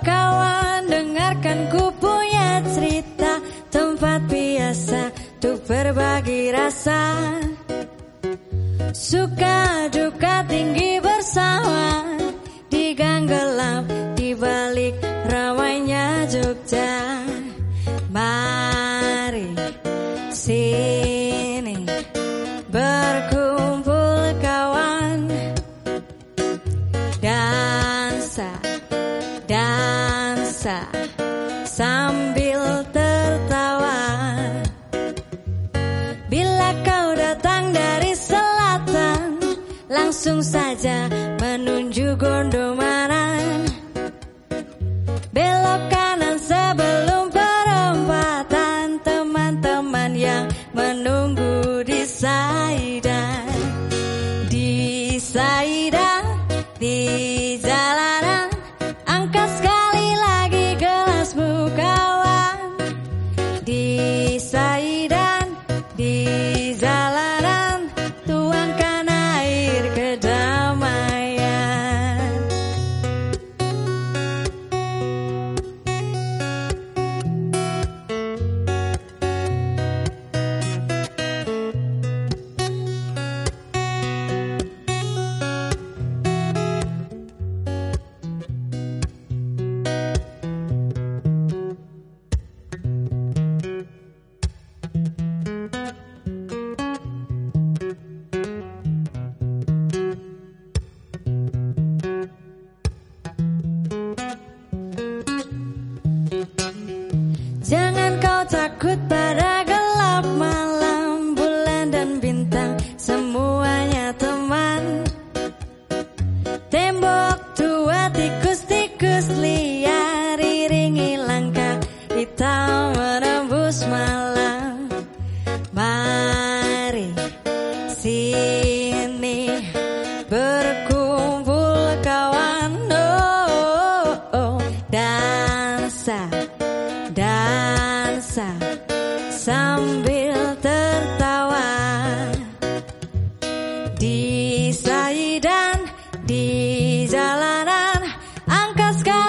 kawan dengarkan ku punya cerita. Tempat biasa untuk berbagi rasa. Suka duka tinggi bersama. Di gang gelap di balik ramainya Jogja. Mari sini Langsung saja menuju Gondomanan Jangan kau takut pada gelap malam Bulan dan bintang semuanya teman Tembok tua tikus-tikus liar Iringi langkah hitam menembus malam Mari sini berkumpul kawan oh, oh, oh. Dansa sky.